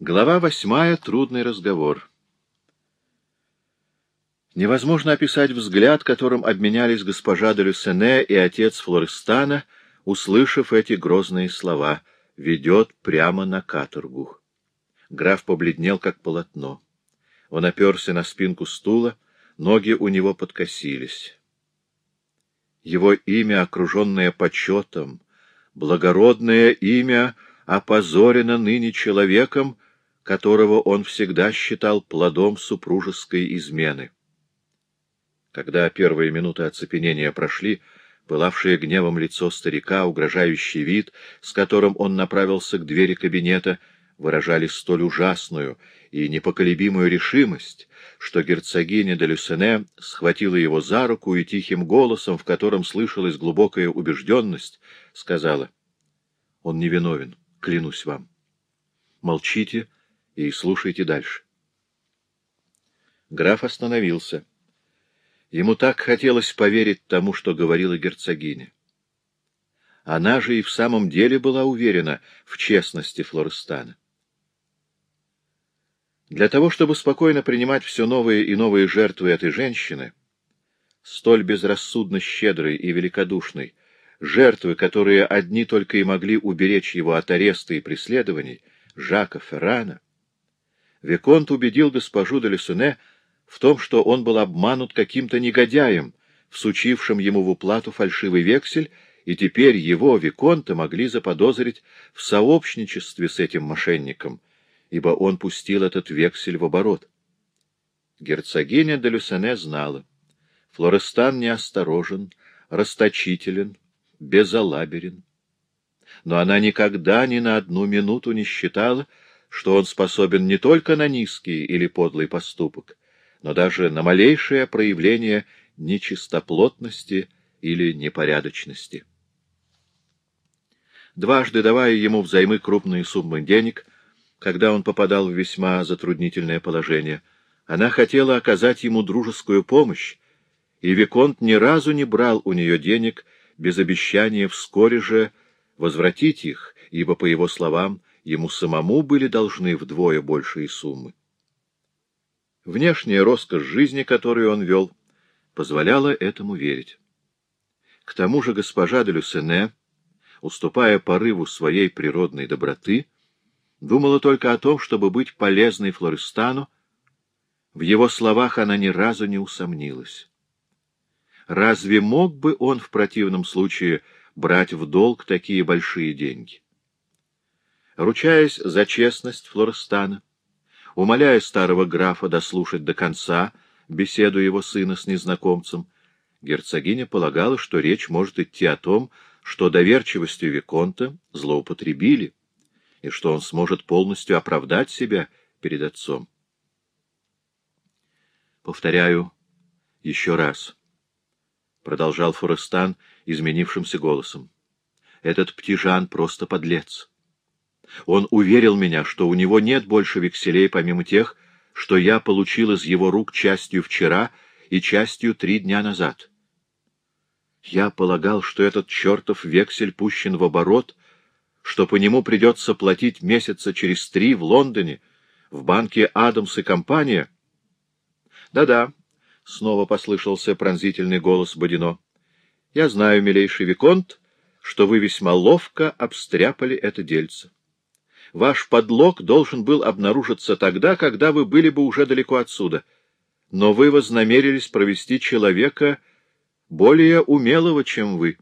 Глава восьмая. Трудный разговор. Невозможно описать взгляд, которым обменялись госпожа де Люсене и отец Флористана, услышав эти грозные слова «ведет прямо на каторгу». Граф побледнел, как полотно. Он оперся на спинку стула, ноги у него подкосились. Его имя, окруженное почетом, благородное имя, опозорено ныне человеком, которого он всегда считал плодом супружеской измены. Когда первые минуты оцепенения прошли, пылавшее гневом лицо старика, угрожающий вид, с которым он направился к двери кабинета, выражали столь ужасную и непоколебимую решимость, что герцогиня де Люсене схватила его за руку и тихим голосом, в котором слышалась глубокая убежденность, сказала, «Он невиновен, клянусь вам. Молчите и слушайте дальше. Граф остановился. Ему так хотелось поверить тому, что говорила герцогиня. Она же и в самом деле была уверена в честности Флорестана. Для того, чтобы спокойно принимать все новые и новые жертвы этой женщины, столь безрассудно щедрой и великодушной, жертвы, которые одни только и могли уберечь его от ареста и преследований, Жака Феррана, Виконт убедил госпожу де Лесуне в том, что он был обманут каким-то негодяем, всучившим ему в уплату фальшивый вексель, и теперь его, Виконта, могли заподозрить в сообщничестве с этим мошенником, ибо он пустил этот вексель в оборот. Герцогиня де Люсене знала. Флорестан неосторожен, расточителен, безалаберен. Но она никогда ни на одну минуту не считала, что он способен не только на низкий или подлый поступок, но даже на малейшее проявление нечистоплотности или непорядочности. Дважды давая ему взаймы крупные суммы денег, когда он попадал в весьма затруднительное положение, она хотела оказать ему дружескую помощь, и Виконт ни разу не брал у нее денег без обещания вскоре же возвратить их, ибо, по его словам, ему самому были должны вдвое большие суммы. Внешняя роскошь жизни, которую он вел, позволяла этому верить. К тому же госпожа де Люсене, уступая порыву своей природной доброты, думала только о том, чтобы быть полезной Флористану, в его словах она ни разу не усомнилась. Разве мог бы он в противном случае брать в долг такие большие деньги? Ручаясь за честность Флорестана, умоляя старого графа дослушать до конца беседу его сына с незнакомцем, герцогиня полагала, что речь может идти о том, что доверчивостью Виконта злоупотребили, и что он сможет полностью оправдать себя перед отцом. Повторяю еще раз, — продолжал Форестан изменившимся голосом. — Этот птижан просто подлец. Он уверил меня, что у него нет больше векселей, помимо тех, что я получил из его рук частью вчера и частью три дня назад. Я полагал, что этот чертов вексель пущен в оборот, что по нему придется платить месяца через три в Лондоне, в банке «Адамс и компания». «Да-да», — снова послышался пронзительный голос Бодино. «Я знаю, милейший Виконт, что вы весьма ловко обстряпали это дельце. Ваш подлог должен был обнаружиться тогда, когда вы были бы уже далеко отсюда. Но вы вознамерились провести человека более умелого, чем вы.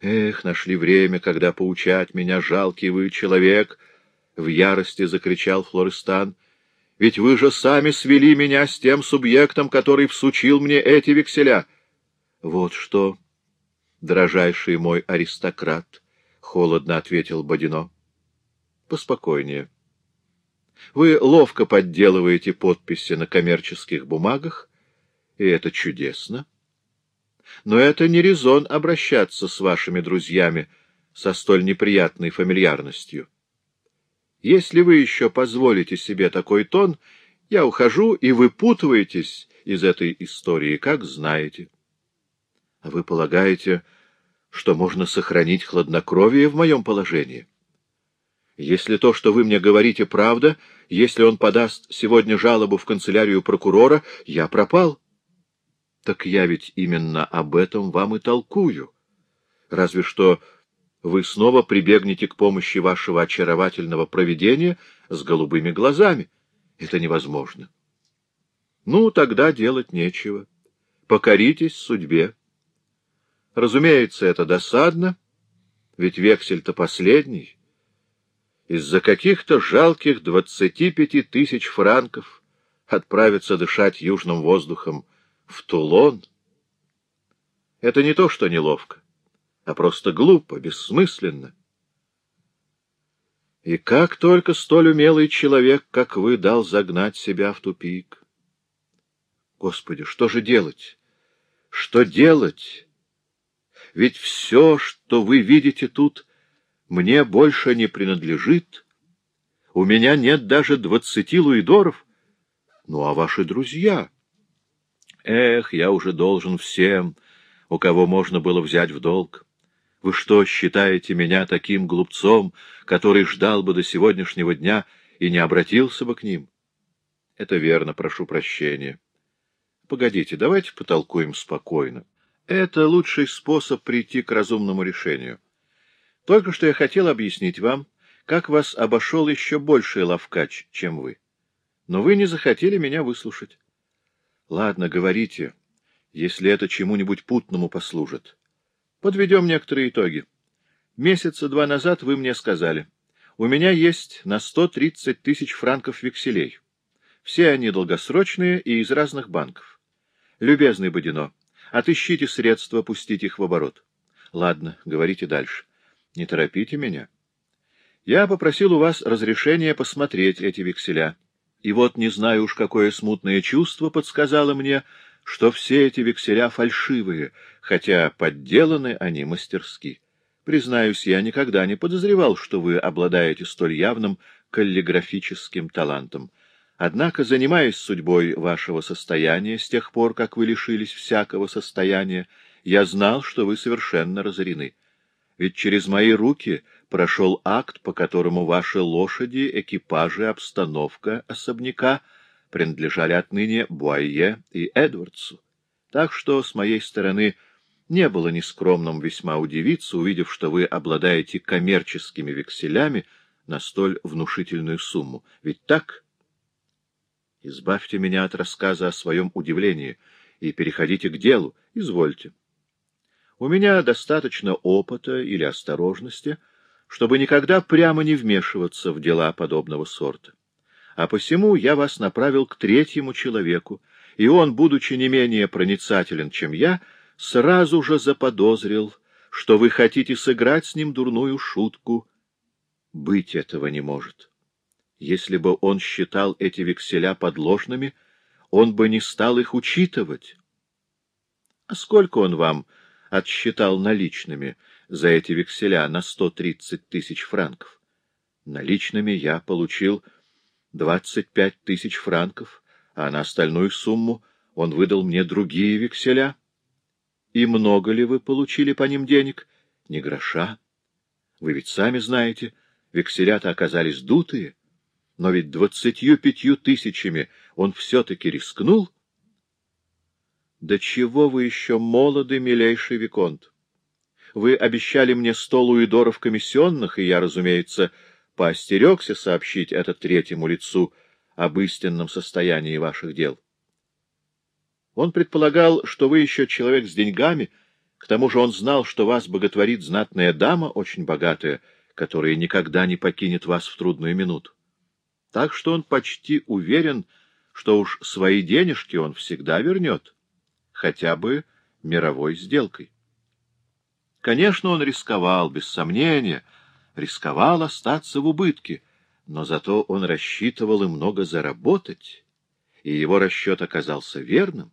Эх, нашли время, когда поучать меня, жалкий вы человек! — в ярости закричал Флористан. — Ведь вы же сами свели меня с тем субъектом, который всучил мне эти векселя. — Вот что, дрожайший мой аристократ, — холодно ответил Бодино поспокойнее. Вы ловко подделываете подписи на коммерческих бумагах, и это чудесно. Но это не резон обращаться с вашими друзьями со столь неприятной фамильярностью. Если вы еще позволите себе такой тон, я ухожу, и выпутываетесь из этой истории, как знаете. Вы полагаете, что можно сохранить хладнокровие в моем положении? Если то, что вы мне говорите, правда, если он подаст сегодня жалобу в канцелярию прокурора, я пропал. Так я ведь именно об этом вам и толкую. Разве что вы снова прибегнете к помощи вашего очаровательного провидения с голубыми глазами. Это невозможно. Ну, тогда делать нечего. Покоритесь судьбе. Разумеется, это досадно, ведь вексель-то последний. Из-за каких-то жалких двадцати пяти тысяч франков отправиться дышать южным воздухом в Тулон. Это не то, что неловко, а просто глупо, бессмысленно. И как только столь умелый человек, как вы, дал загнать себя в тупик. Господи, что же делать? Что делать? Ведь все, что вы видите тут, мне больше не принадлежит. У меня нет даже двадцати луидоров. Ну, а ваши друзья? Эх, я уже должен всем, у кого можно было взять в долг. Вы что, считаете меня таким глупцом, который ждал бы до сегодняшнего дня и не обратился бы к ним? Это верно, прошу прощения. Погодите, давайте потолкуем спокойно. Это лучший способ прийти к разумному решению. Только что я хотел объяснить вам, как вас обошел еще больший ловкач, чем вы. Но вы не захотели меня выслушать. Ладно, говорите, если это чему-нибудь путному послужит. Подведем некоторые итоги. Месяца два назад вы мне сказали, у меня есть на 130 тысяч франков векселей. Все они долгосрочные и из разных банков. Любезный Бодино, отыщите средства пустить их в оборот. Ладно, говорите дальше. Не торопите меня. Я попросил у вас разрешения посмотреть эти векселя. И вот не знаю уж, какое смутное чувство подсказало мне, что все эти векселя фальшивые, хотя подделаны они мастерски. Признаюсь, я никогда не подозревал, что вы обладаете столь явным каллиграфическим талантом. Однако, занимаясь судьбой вашего состояния с тех пор, как вы лишились всякого состояния, я знал, что вы совершенно разорены. Ведь через мои руки прошел акт, по которому ваши лошади, экипажи, обстановка особняка принадлежали отныне Буайе и Эдвардсу. Так что с моей стороны не было нескромным весьма удивиться, увидев, что вы обладаете коммерческими векселями на столь внушительную сумму. Ведь так? Избавьте меня от рассказа о своем удивлении и переходите к делу. Извольте. У меня достаточно опыта или осторожности — чтобы никогда прямо не вмешиваться в дела подобного сорта. А посему я вас направил к третьему человеку, и он, будучи не менее проницателен, чем я, сразу же заподозрил, что вы хотите сыграть с ним дурную шутку. Быть этого не может. Если бы он считал эти векселя подложными, он бы не стал их учитывать. А сколько он вам отсчитал наличными за эти векселя на сто тридцать тысяч франков. Наличными я получил двадцать пять тысяч франков, а на остальную сумму он выдал мне другие векселя. И много ли вы получили по ним денег? Ни гроша. Вы ведь сами знаете, векселя-то оказались дутые. Но ведь двадцатью пятью тысячами он все-таки рискнул. Да чего вы еще молоды, милейший Виконт? Вы обещали мне сто луидоров комиссионных, и я, разумеется, поостерегся сообщить это третьему лицу об истинном состоянии ваших дел. Он предполагал, что вы еще человек с деньгами, к тому же он знал, что вас боготворит знатная дама, очень богатая, которая никогда не покинет вас в трудную минуту. Так что он почти уверен, что уж свои денежки он всегда вернет, хотя бы мировой сделкой. Конечно, он рисковал, без сомнения, рисковал остаться в убытке, но зато он рассчитывал и много заработать, и его расчет оказался верным,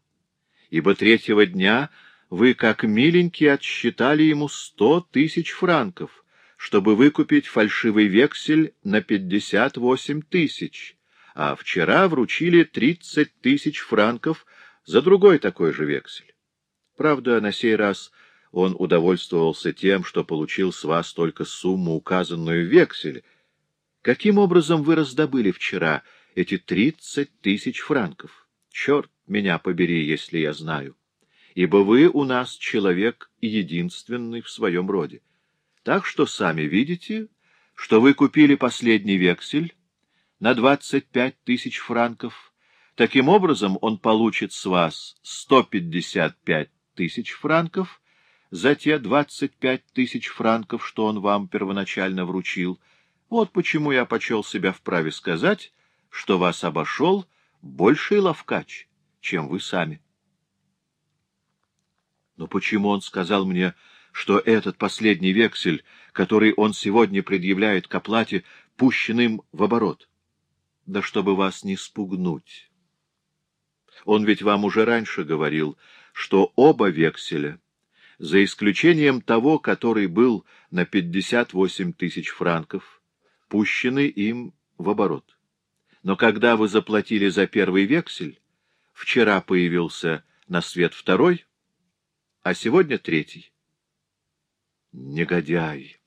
ибо третьего дня вы, как миленький, отсчитали ему сто тысяч франков, чтобы выкупить фальшивый вексель на пятьдесят восемь тысяч, а вчера вручили тридцать тысяч франков за другой такой же вексель. Правда, на сей раз он удовольствовался тем, что получил с вас только сумму, указанную в векселе, Каким образом вы раздобыли вчера эти тридцать тысяч франков? Черт меня побери, если я знаю. Ибо вы у нас человек единственный в своем роде. Так что сами видите, что вы купили последний вексель на двадцать пять тысяч франков. Таким образом, он получит с вас сто пятьдесят пять тысяч франков за те двадцать пять тысяч франков, что он вам первоначально вручил. Вот почему я почел себя вправе сказать, что вас обошел больший ловкач, чем вы сами. Но почему он сказал мне, что этот последний вексель, который он сегодня предъявляет к оплате, пущен им в оборот? Да чтобы вас не спугнуть. Он ведь вам уже раньше говорил, что оба векселя, за исключением того, который был на 58 тысяч франков, пущены им в оборот. Но когда вы заплатили за первый вексель, вчера появился на свет второй, а сегодня третий. Негодяй!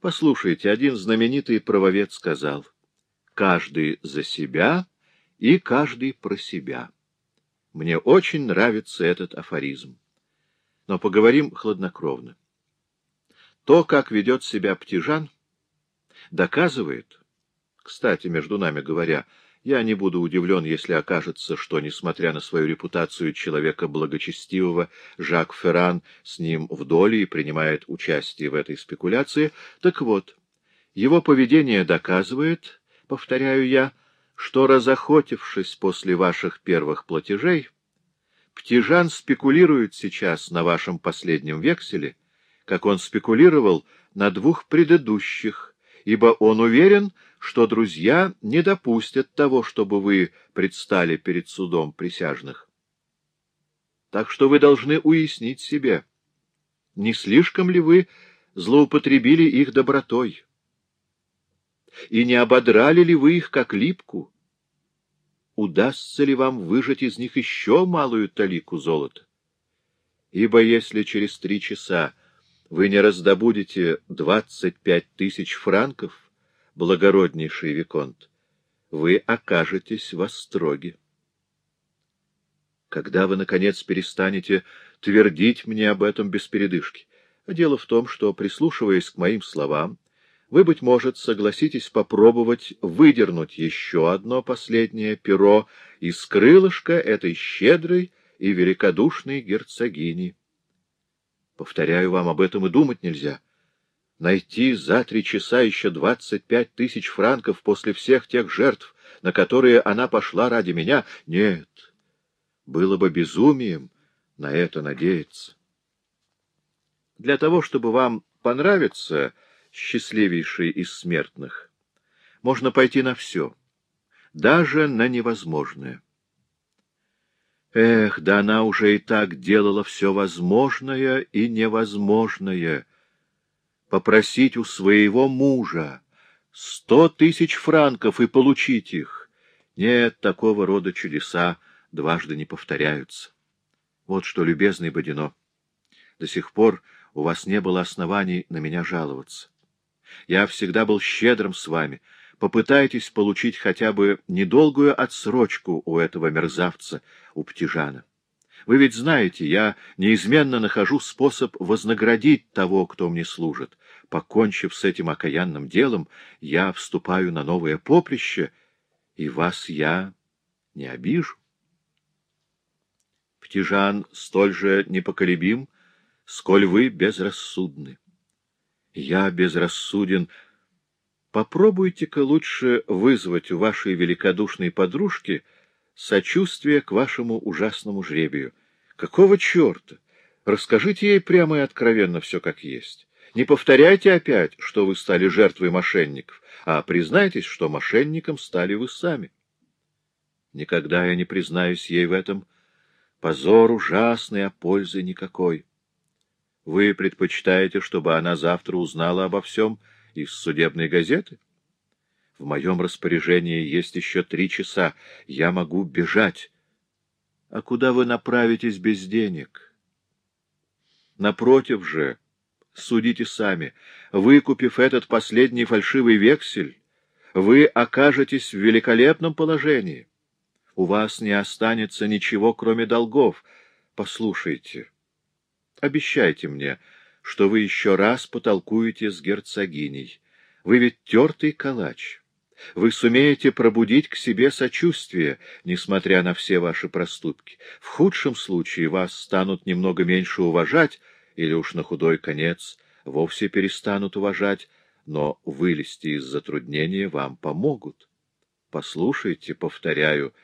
Послушайте, один знаменитый правовед сказал, «Каждый за себя и каждый про себя». Мне очень нравится этот афоризм. Но поговорим хладнокровно. То, как ведет себя Птижан, доказывает, кстати, между нами говоря, я не буду удивлен, если окажется, что, несмотря на свою репутацию человека благочестивого, Жак Ферран с ним в доле и принимает участие в этой спекуляции. Так вот, его поведение доказывает, повторяю я, что, разохотившись после ваших первых платежей, Птижан спекулирует сейчас на вашем последнем векселе, как он спекулировал на двух предыдущих, ибо он уверен, что друзья не допустят того, чтобы вы предстали перед судом присяжных. Так что вы должны уяснить себе, не слишком ли вы злоупотребили их добротой, и не ободрали ли вы их как липку, удастся ли вам выжать из них еще малую талику золота. Ибо если через три часа вы не раздобудете двадцать пять тысяч франков, благороднейший Виконт, вы окажетесь в остроге. Когда вы, наконец, перестанете твердить мне об этом без передышки? Дело в том, что, прислушиваясь к моим словам, вы, быть может, согласитесь попробовать выдернуть еще одно последнее перо из крылышка этой щедрой и великодушной герцогини. Повторяю вам, об этом и думать нельзя. Найти за три часа еще двадцать пять тысяч франков после всех тех жертв, на которые она пошла ради меня? Нет, было бы безумием на это надеяться. Для того, чтобы вам понравиться, счастливейший из смертных, можно пойти на все, даже на невозможное. Эх, да она уже и так делала все возможное и невозможное — попросить у своего мужа сто тысяч франков и получить их. Нет, такого рода чудеса дважды не повторяются. Вот что, любезный Бодино, до сих пор у вас не было оснований на меня жаловаться. Я всегда был щедрым с вами. Попытайтесь получить хотя бы недолгую отсрочку у этого мерзавца, у Птижана. Вы ведь знаете, я неизменно нахожу способ вознаградить того, кто мне служит. Покончив с этим окаянным делом, я вступаю на новое поприще, и вас я не обижу. Птижан столь же непоколебим, сколь вы безрассудны. Я безрассуден. Попробуйте-ка лучше вызвать у вашей великодушной подружки — сочувствие к вашему ужасному жребию. Какого черта? Расскажите ей прямо и откровенно все как есть. Не повторяйте опять, что вы стали жертвой мошенников, а признайтесь, что мошенником стали вы сами. Никогда я не признаюсь ей в этом. Позор ужасный, а пользы никакой. Вы предпочитаете, чтобы она завтра узнала обо всем из судебной газеты? В моем распоряжении есть еще три часа. Я могу бежать. А куда вы направитесь без денег? Напротив же, судите сами, выкупив этот последний фальшивый вексель, вы окажетесь в великолепном положении. У вас не останется ничего, кроме долгов. Послушайте, обещайте мне, что вы еще раз потолкуете с герцогиней. Вы ведь тертый калач. Вы сумеете пробудить к себе сочувствие, несмотря на все ваши проступки. В худшем случае вас станут немного меньше уважать, или уж на худой конец вовсе перестанут уважать, но вылезти из затруднения вам помогут. Послушайте, повторяю,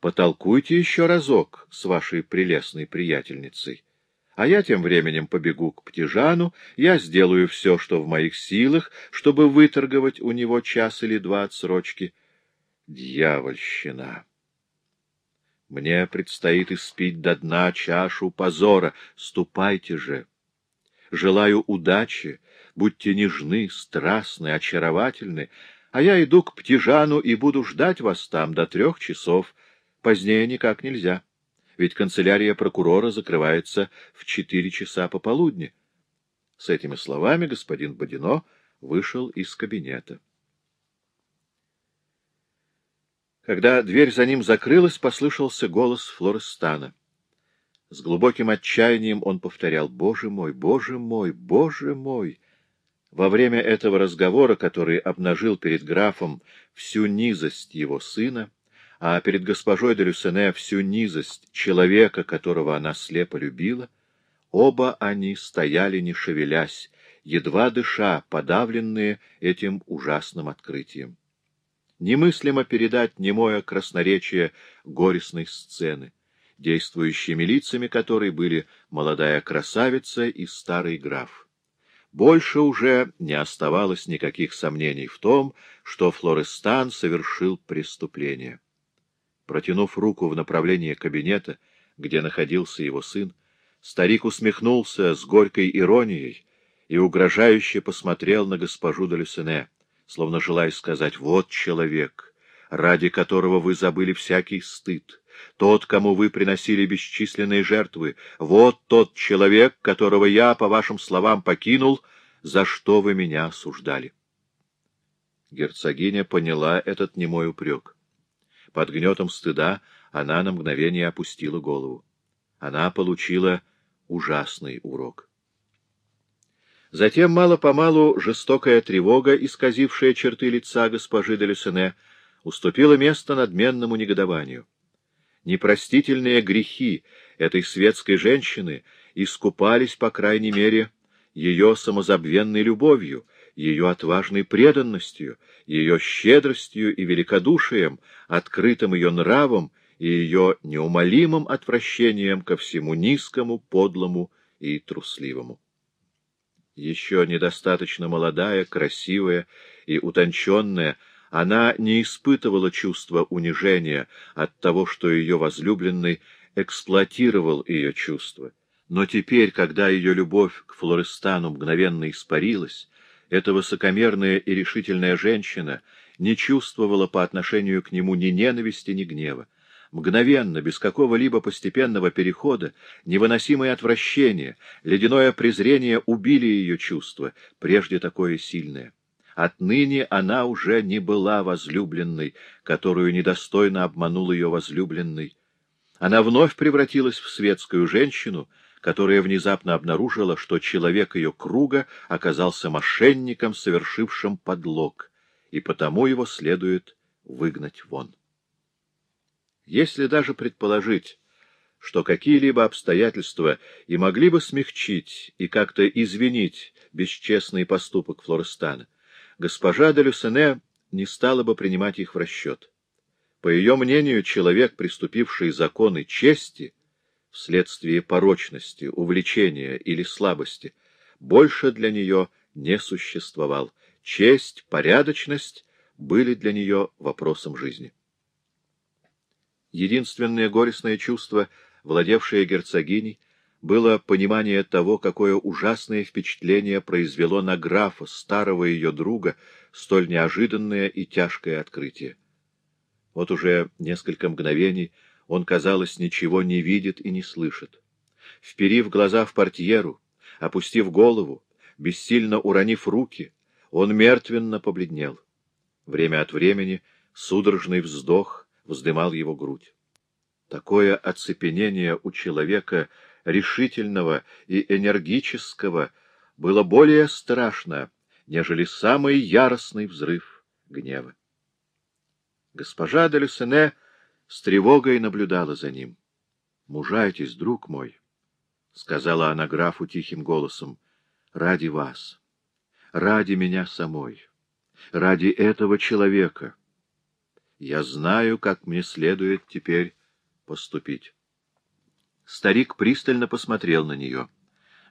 потолкуйте еще разок с вашей прелестной приятельницей. А я тем временем побегу к Птижану, я сделаю все, что в моих силах, чтобы выторговать у него час или два отсрочки. Дьявольщина! Мне предстоит испить до дна чашу позора. Ступайте же! Желаю удачи, будьте нежны, страстны, очаровательны, а я иду к Птижану и буду ждать вас там до трех часов. Позднее никак нельзя ведь канцелярия прокурора закрывается в четыре часа пополудни. С этими словами господин Бодино вышел из кабинета. Когда дверь за ним закрылась, послышался голос Флорестана. С глубоким отчаянием он повторял «Боже мой, Боже мой, Боже мой!» Во время этого разговора, который обнажил перед графом всю низость его сына, а перед госпожой де Люсене всю низость человека, которого она слепо любила, оба они стояли, не шевелясь, едва дыша, подавленные этим ужасным открытием. Немыслимо передать немое красноречие горестной сцены, действующими лицами которой были молодая красавица и старый граф. Больше уже не оставалось никаких сомнений в том, что Флорестан совершил преступление. Протянув руку в направлении кабинета, где находился его сын, старик усмехнулся с горькой иронией и угрожающе посмотрел на госпожу Далюсене, словно желая сказать «Вот человек, ради которого вы забыли всякий стыд, тот, кому вы приносили бесчисленные жертвы, вот тот человек, которого я, по вашим словам, покинул, за что вы меня осуждали». Герцогиня поняла этот немой упрек. Под гнетом стыда она на мгновение опустила голову. Она получила ужасный урок. Затем мало-помалу жестокая тревога, исказившая черты лица госпожи де Люсене, уступила место надменному негодованию. Непростительные грехи этой светской женщины искупались, по крайней мере, ее самозабвенной любовью, ее отважной преданностью, ее щедростью и великодушием, открытым ее нравом и ее неумолимым отвращением ко всему низкому, подлому и трусливому. Еще недостаточно молодая, красивая и утонченная, она не испытывала чувства унижения от того, что ее возлюбленный эксплуатировал ее чувства. Но теперь, когда ее любовь к Флорестану мгновенно испарилась, эта высокомерная и решительная женщина не чувствовала по отношению к нему ни ненависти, ни гнева. Мгновенно, без какого-либо постепенного перехода, невыносимое отвращение, ледяное презрение убили ее чувства, прежде такое сильное. Отныне она уже не была возлюбленной, которую недостойно обманул ее возлюбленный. Она вновь превратилась в светскую женщину, которая внезапно обнаружила, что человек ее круга оказался мошенником, совершившим подлог, и потому его следует выгнать вон. Если даже предположить, что какие-либо обстоятельства и могли бы смягчить и как-то извинить бесчестный поступок Флорестана, госпожа де Люсене не стала бы принимать их в расчет. По ее мнению, человек, приступивший законы чести, вследствие порочности, увлечения или слабости, больше для нее не существовал. Честь, порядочность были для нее вопросом жизни. Единственное горестное чувство, владевшее герцогиней, было понимание того, какое ужасное впечатление произвело на графа, старого ее друга, столь неожиданное и тяжкое открытие. Вот уже несколько мгновений он, казалось, ничего не видит и не слышит. Вперив глаза в портьеру, опустив голову, бессильно уронив руки, он мертвенно побледнел. Время от времени судорожный вздох вздымал его грудь. Такое оцепенение у человека решительного и энергического было более страшно, нежели самый яростный взрыв гнева. Госпожа де Люсене с тревогой наблюдала за ним. — Мужайтесь, друг мой, — сказала она графу тихим голосом, — ради вас, ради меня самой, ради этого человека. Я знаю, как мне следует теперь поступить. Старик пристально посмотрел на нее.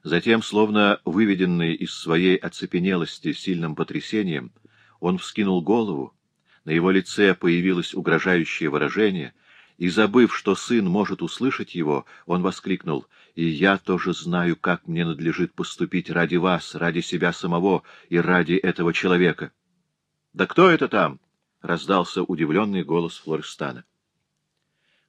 Затем, словно выведенный из своей оцепенелости сильным потрясением, он вскинул голову, на его лице появилось угрожающее выражение, и, забыв, что сын может услышать его, он воскликнул, «И я тоже знаю, как мне надлежит поступить ради вас, ради себя самого и ради этого человека». «Да кто это там?» — раздался удивленный голос Флористана.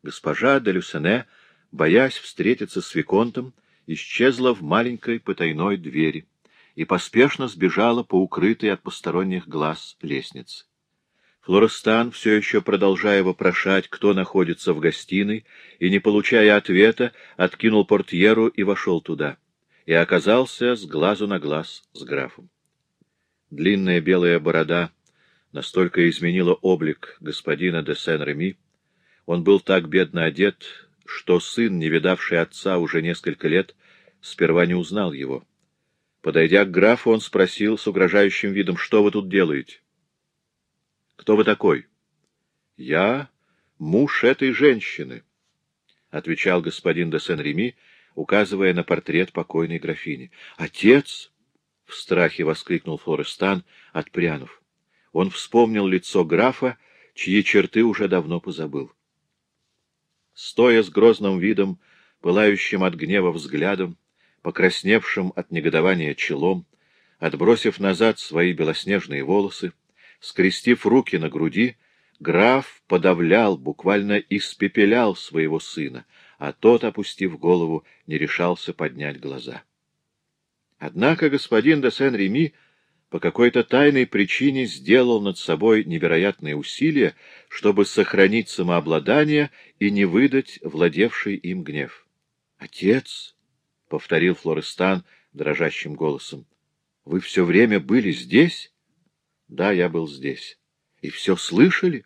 Госпожа де Люсене, боясь встретиться с Виконтом, исчезла в маленькой потайной двери и поспешно сбежала по укрытой от посторонних глаз лестнице. Флорестан, все еще продолжая вопрошать, кто находится в гостиной, и, не получая ответа, откинул портьеру и вошел туда, и оказался с глазу на глаз с графом. Длинная белая борода настолько изменила облик господина де Сен-Реми, он был так бедно одет, что сын, не видавший отца уже несколько лет, сперва не узнал его. Подойдя к графу, он спросил с угрожающим видом, что вы тут делаете? Кто вы такой? — Я муж этой женщины, — отвечал господин де Сен-Реми, указывая на портрет покойной графини. — Отец! — в страхе воскликнул Флорестан, отпрянув. Он вспомнил лицо графа, чьи черты уже давно позабыл. Стоя с грозным видом, пылающим от гнева взглядом, покрасневшим от негодования челом, отбросив назад свои белоснежные волосы, Скрестив руки на груди, граф подавлял, буквально испепелял своего сына, а тот, опустив голову, не решался поднять глаза. Однако господин де Сен-Реми по какой-то тайной причине сделал над собой невероятные усилия, чтобы сохранить самообладание и не выдать владевший им гнев. — Отец, — повторил Флорестан дрожащим голосом, — вы все время были здесь? Да, я был здесь. И все слышали?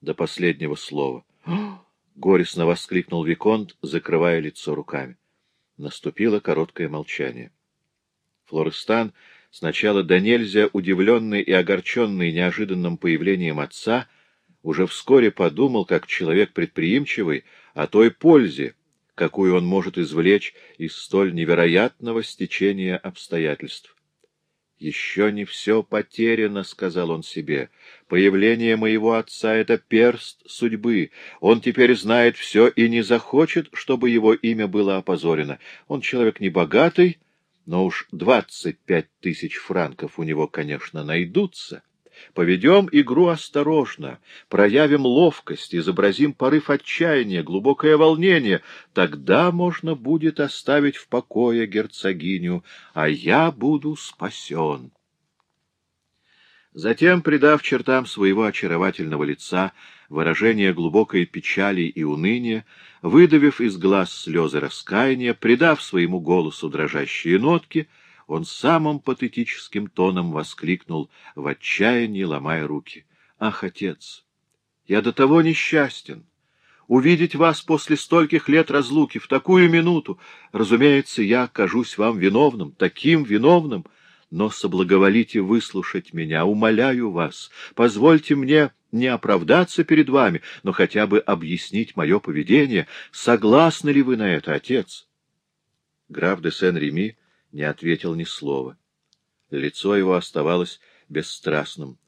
До последнего слова. Горестно воскликнул Виконт, закрывая лицо руками. Наступило короткое молчание. Флорестан, сначала до нельзя удивленный и огорченный неожиданным появлением отца, уже вскоре подумал, как человек предприимчивый, о той пользе, какую он может извлечь из столь невероятного стечения обстоятельств. «Еще не все потеряно», — сказал он себе. «Появление моего отца — это перст судьбы. Он теперь знает все и не захочет, чтобы его имя было опозорено. Он человек небогатый, но уж двадцать пять тысяч франков у него, конечно, найдутся». Поведем игру осторожно, проявим ловкость, изобразим порыв отчаяния, глубокое волнение. Тогда можно будет оставить в покое герцогиню, а я буду спасен. Затем, придав чертам своего очаровательного лица выражение глубокой печали и уныния, выдавив из глаз слезы раскаяния, придав своему голосу дрожащие нотки — он самым патетическим тоном воскликнул, в отчаянии ломая руки. — Ах, отец, я до того несчастен! Увидеть вас после стольких лет разлуки в такую минуту, разумеется, я окажусь вам виновным, таким виновным, но соблаговолите выслушать меня, умоляю вас, позвольте мне не оправдаться перед вами, но хотя бы объяснить мое поведение. Согласны ли вы на это, отец? Граф де Сен-Реми не ответил ни слова. Лицо его оставалось бесстрастным.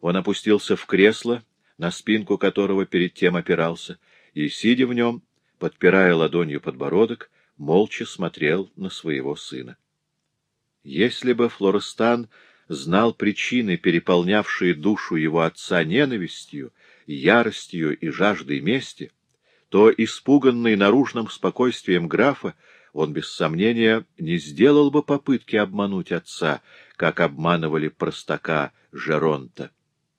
Он опустился в кресло, на спинку которого перед тем опирался, и, сидя в нем, подпирая ладонью подбородок, молча смотрел на своего сына. Если бы Флорестан знал причины, переполнявшие душу его отца ненавистью, яростью и жаждой мести, то, испуганный наружным спокойствием графа, он, без сомнения, не сделал бы попытки обмануть отца, как обманывали простака Жеронта.